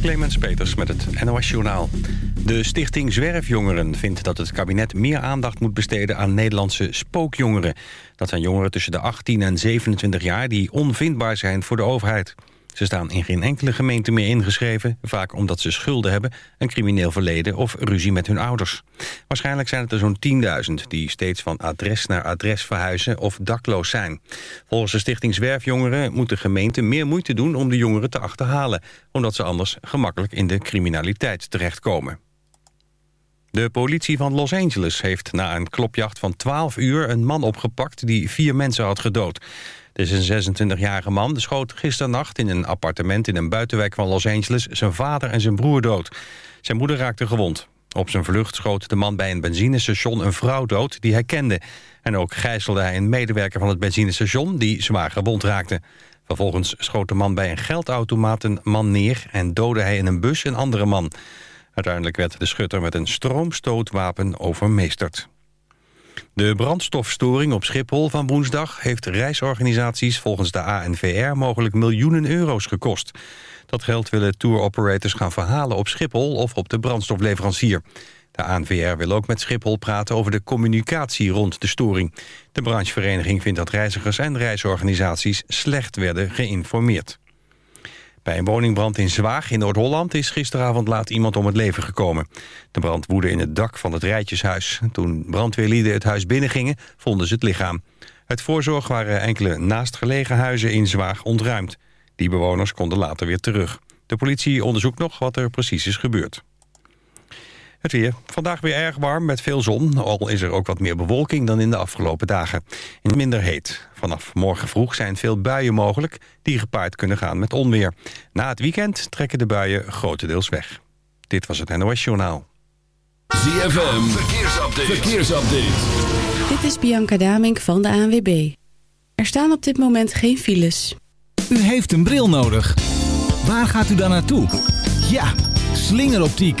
Clemens Peters met het NOS Journaal. De stichting Zwerfjongeren vindt dat het kabinet meer aandacht moet besteden aan Nederlandse spookjongeren. Dat zijn jongeren tussen de 18 en 27 jaar die onvindbaar zijn voor de overheid. Ze staan in geen enkele gemeente meer ingeschreven... vaak omdat ze schulden hebben, een crimineel verleden... of ruzie met hun ouders. Waarschijnlijk zijn het er zo'n 10.000... die steeds van adres naar adres verhuizen of dakloos zijn. Volgens de stichting Zwerfjongeren moet de gemeente meer moeite doen... om de jongeren te achterhalen... omdat ze anders gemakkelijk in de criminaliteit terechtkomen. De politie van Los Angeles heeft na een klopjacht van 12 uur... een man opgepakt die vier mensen had gedood. Een 26-jarige man schoot gisternacht in een appartement in een buitenwijk van Los Angeles zijn vader en zijn broer dood. Zijn moeder raakte gewond. Op zijn vlucht schoot de man bij een benzinestation een vrouw dood die hij kende. En ook gijzelde hij een medewerker van het benzinestation die zwaar gewond raakte. Vervolgens schoot de man bij een geldautomaat een man neer en doodde hij in een bus een andere man. Uiteindelijk werd de schutter met een stroomstootwapen overmeesterd. De brandstofstoring op Schiphol van woensdag heeft reisorganisaties volgens de ANVR mogelijk miljoenen euro's gekost. Dat geld willen touroperators gaan verhalen op Schiphol of op de brandstofleverancier. De ANVR wil ook met Schiphol praten over de communicatie rond de storing. De branchevereniging vindt dat reizigers en reisorganisaties slecht werden geïnformeerd. Bij een woningbrand in Zwaag in Noord-Holland is gisteravond laat iemand om het leven gekomen. De brand woedde in het dak van het Rijtjeshuis. Toen brandweerlieden het huis binnengingen, vonden ze het lichaam. Het voorzorg waren enkele naastgelegen huizen in Zwaag ontruimd. Die bewoners konden later weer terug. De politie onderzoekt nog wat er precies is gebeurd. Het weer. Vandaag weer erg warm met veel zon. Al is er ook wat meer bewolking dan in de afgelopen dagen. In minder heet. Vanaf morgen vroeg zijn veel buien mogelijk... die gepaard kunnen gaan met onweer. Na het weekend trekken de buien grotendeels weg. Dit was het NOS Journaal. ZFM. Verkeersupdate. Verkeersupdate. Dit is Bianca Damink van de ANWB. Er staan op dit moment geen files. U heeft een bril nodig. Waar gaat u dan naartoe? Ja, slingeroptiek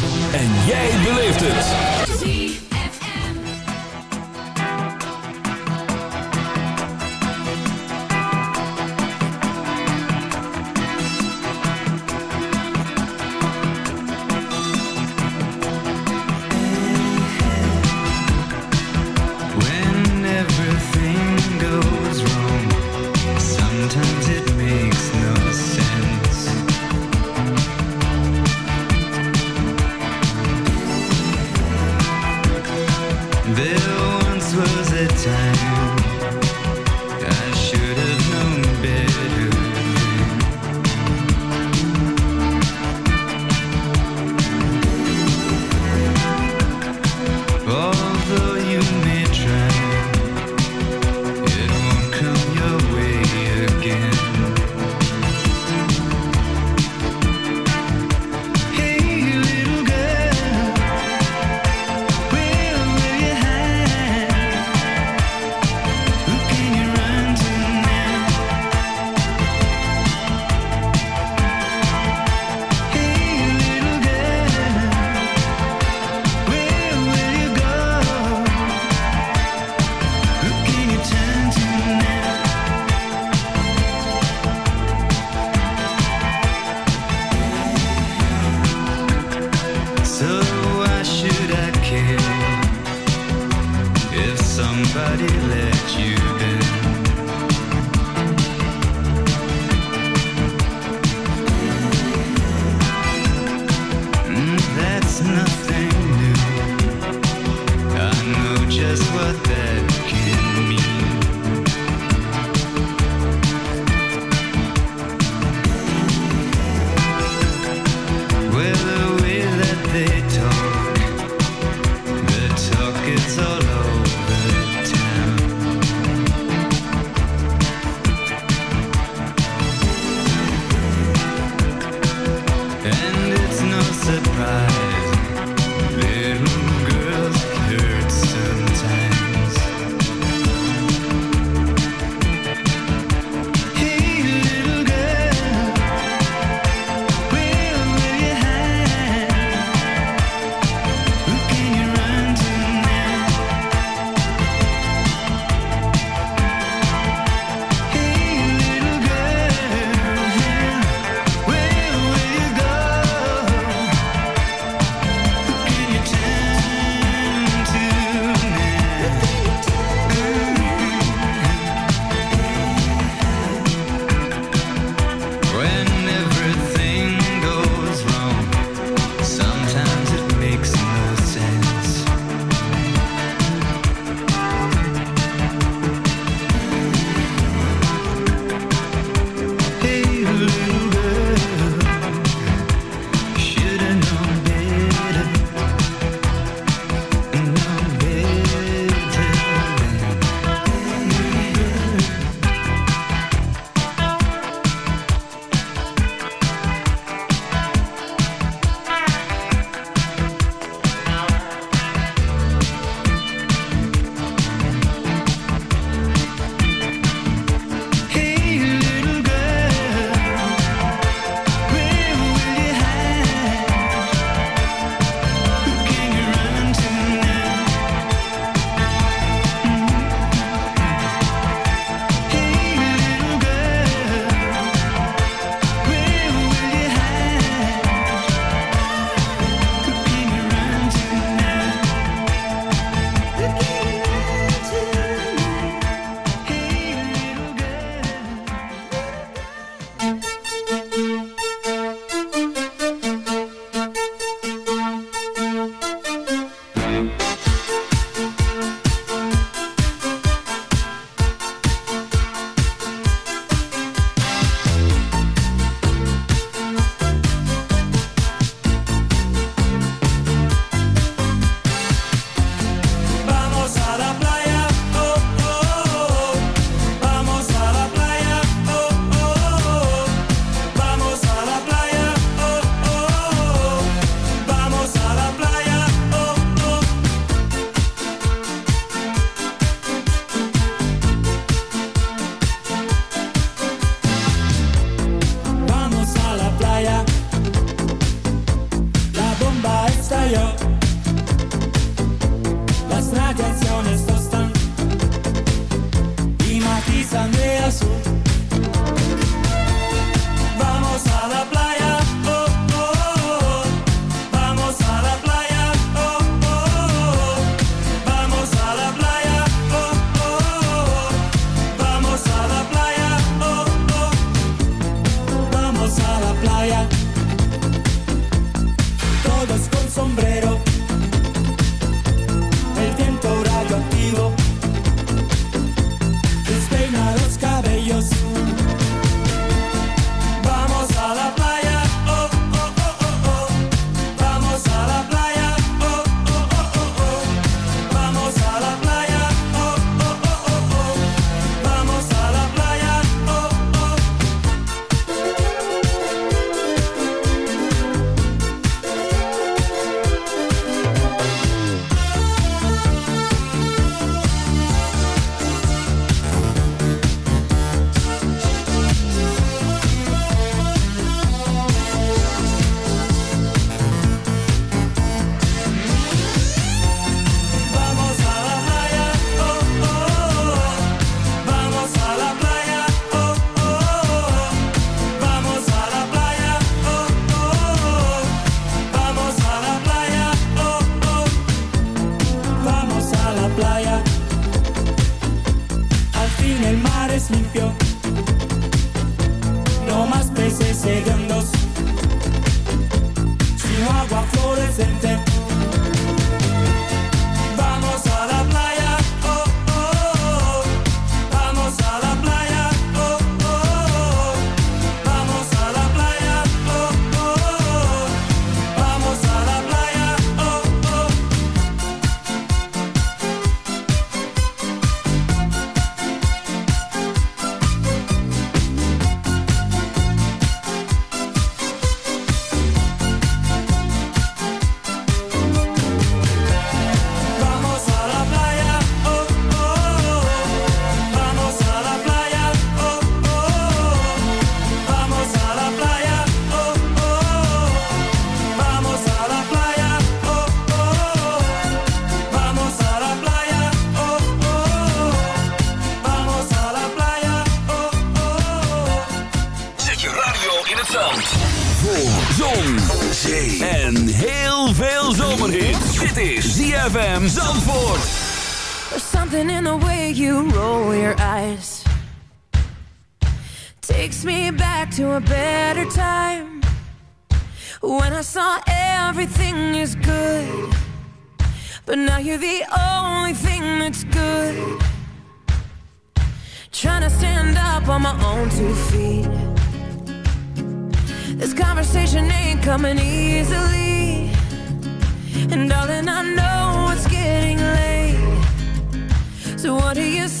En jij beleeft het. coming easily. And darling, I know it's getting late. So what do you say?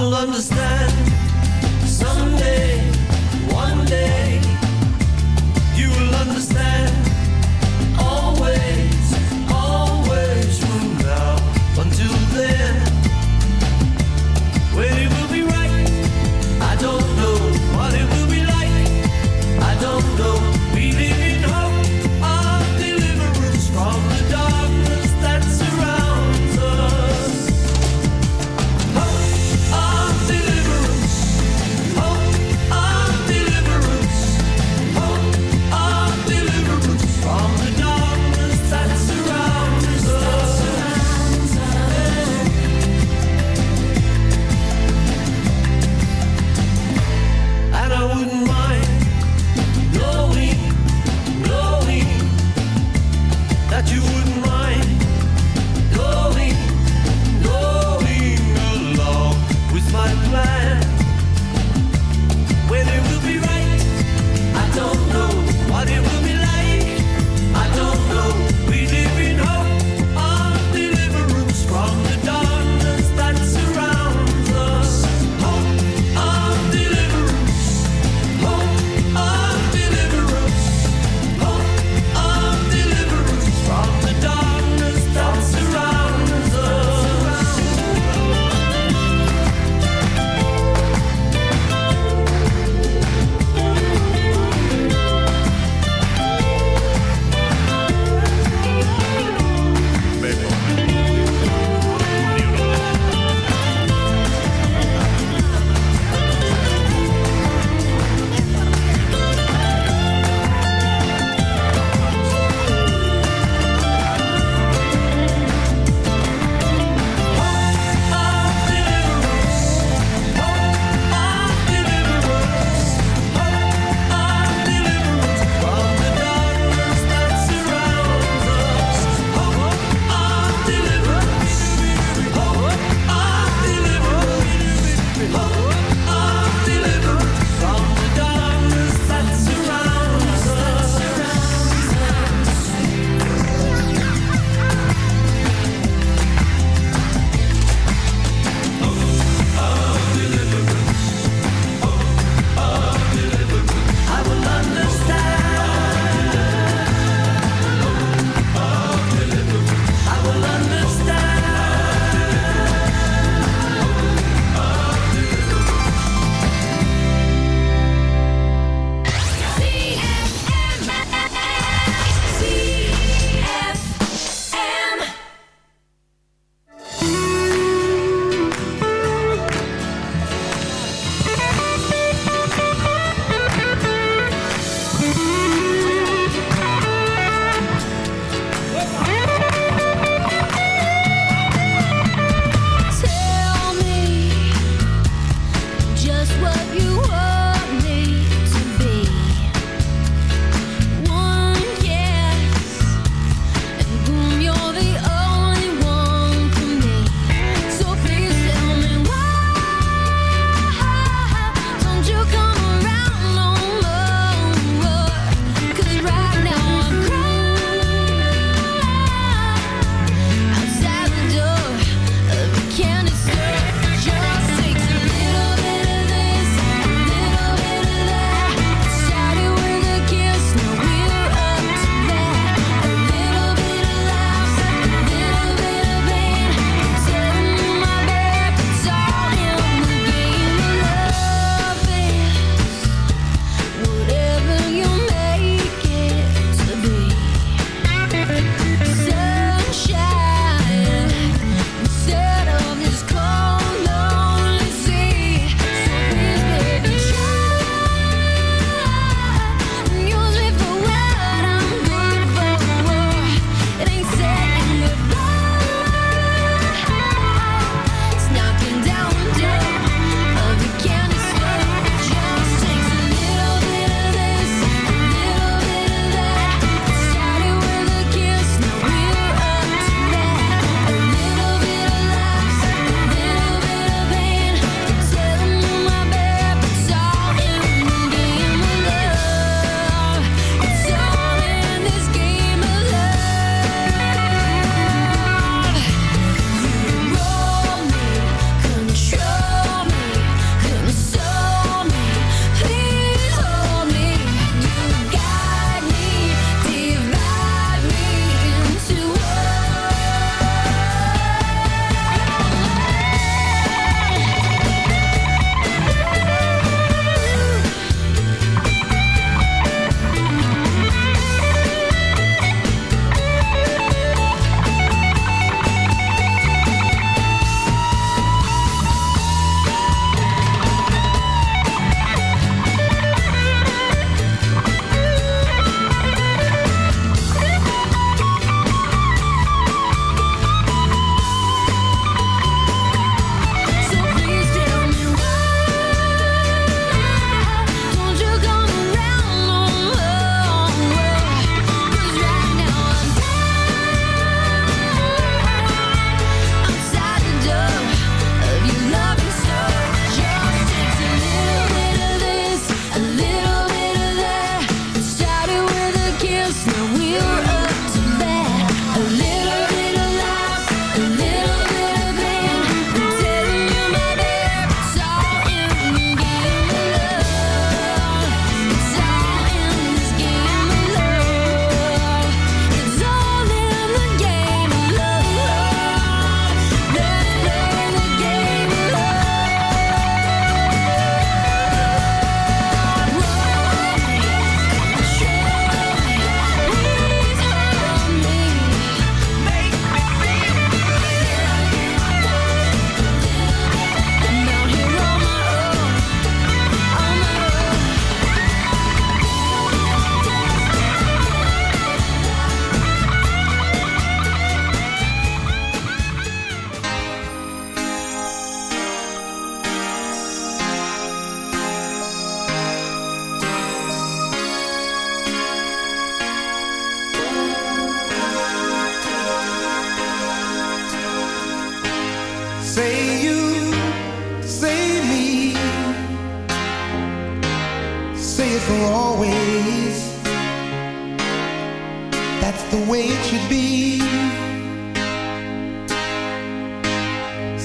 will understand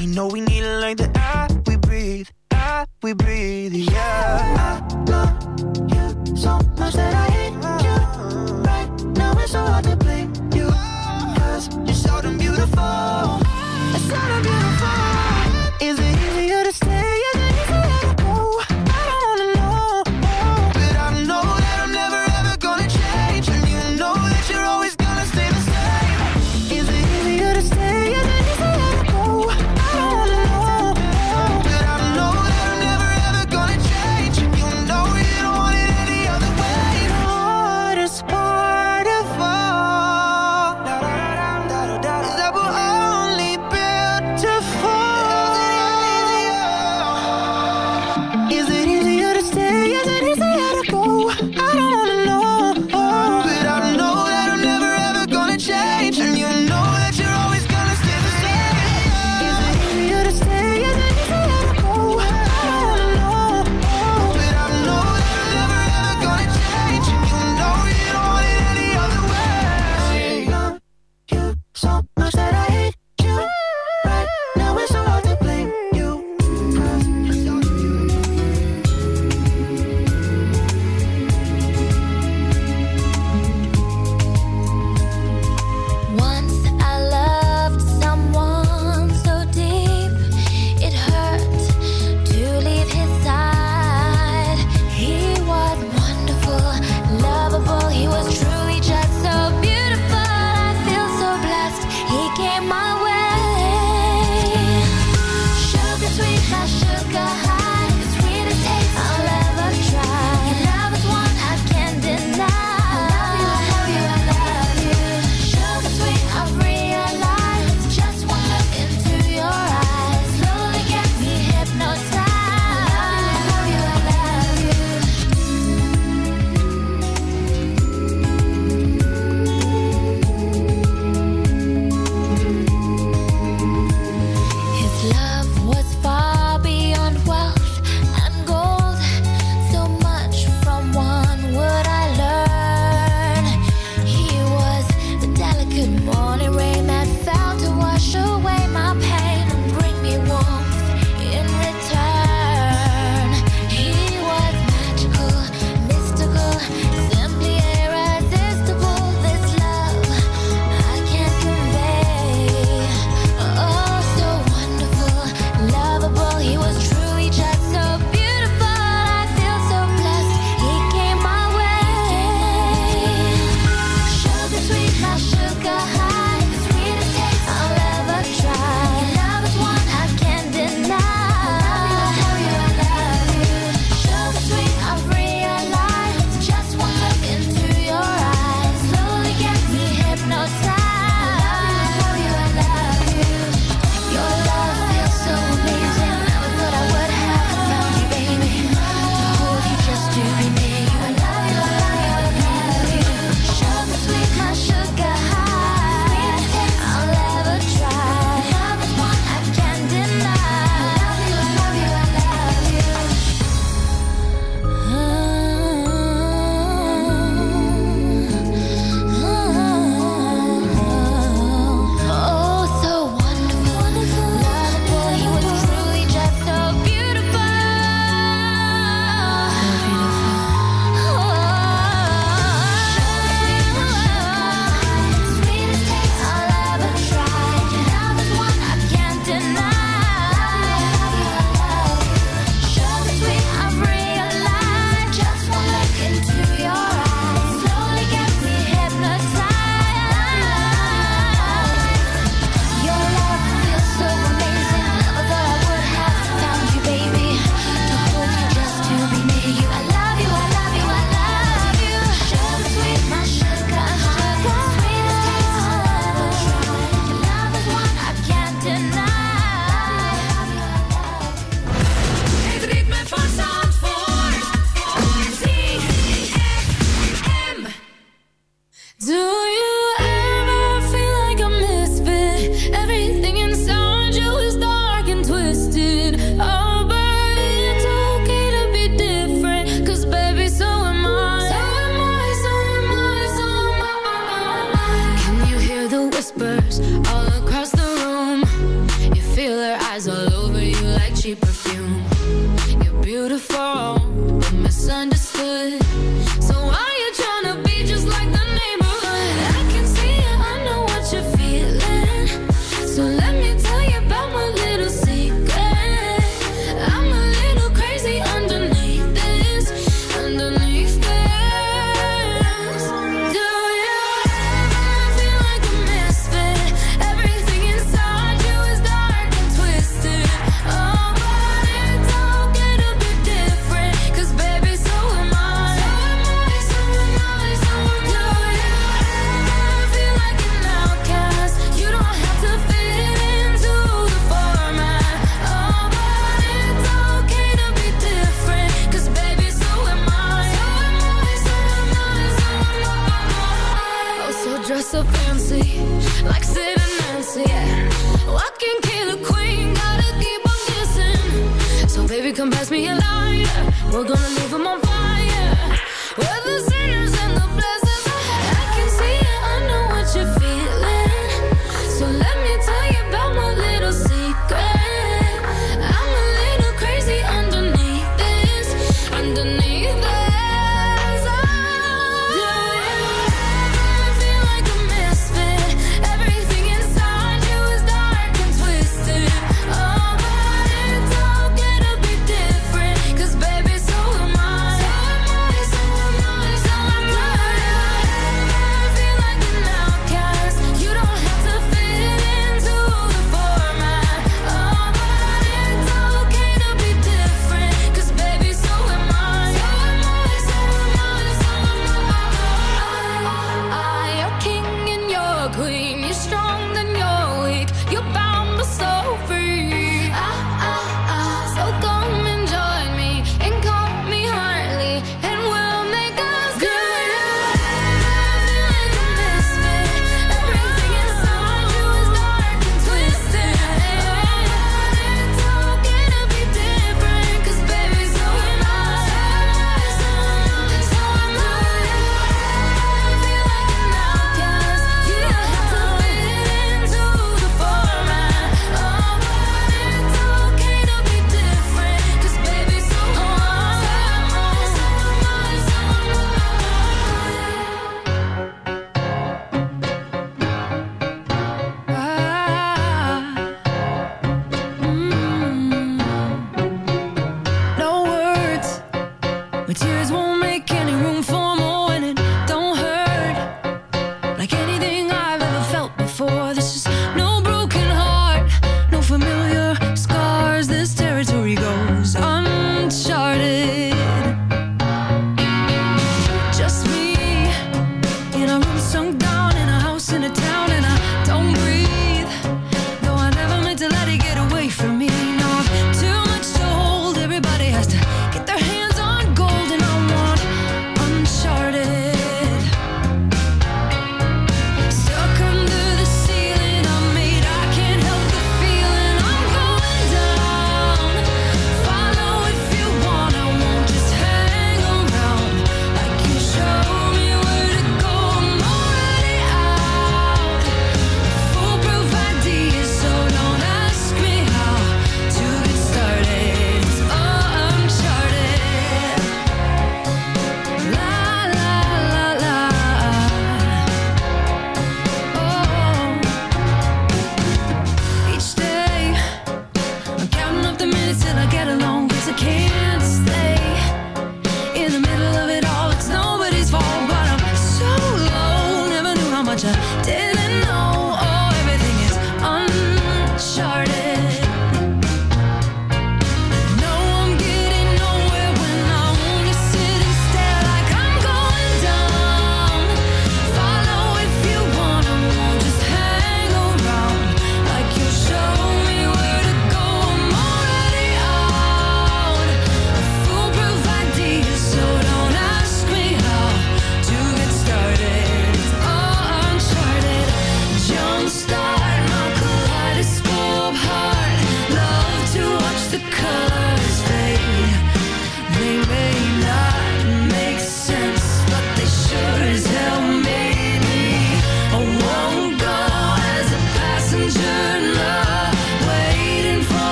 You know we need it like the air we breathe, air we breathe, yeah. I love you so much that I hate you. Right now it's so hard to. breathe. Is that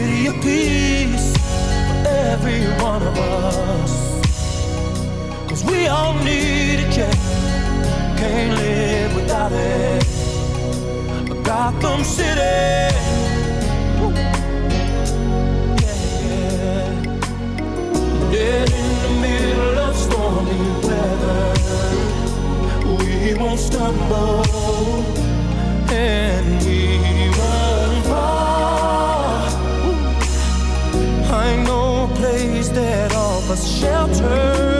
city of peace for every one of us. Cause we all need it, yeah. Can't live without it. A Gotham City. Yeah. Dead in the middle of stormy weather. We won't stumble and we shelter.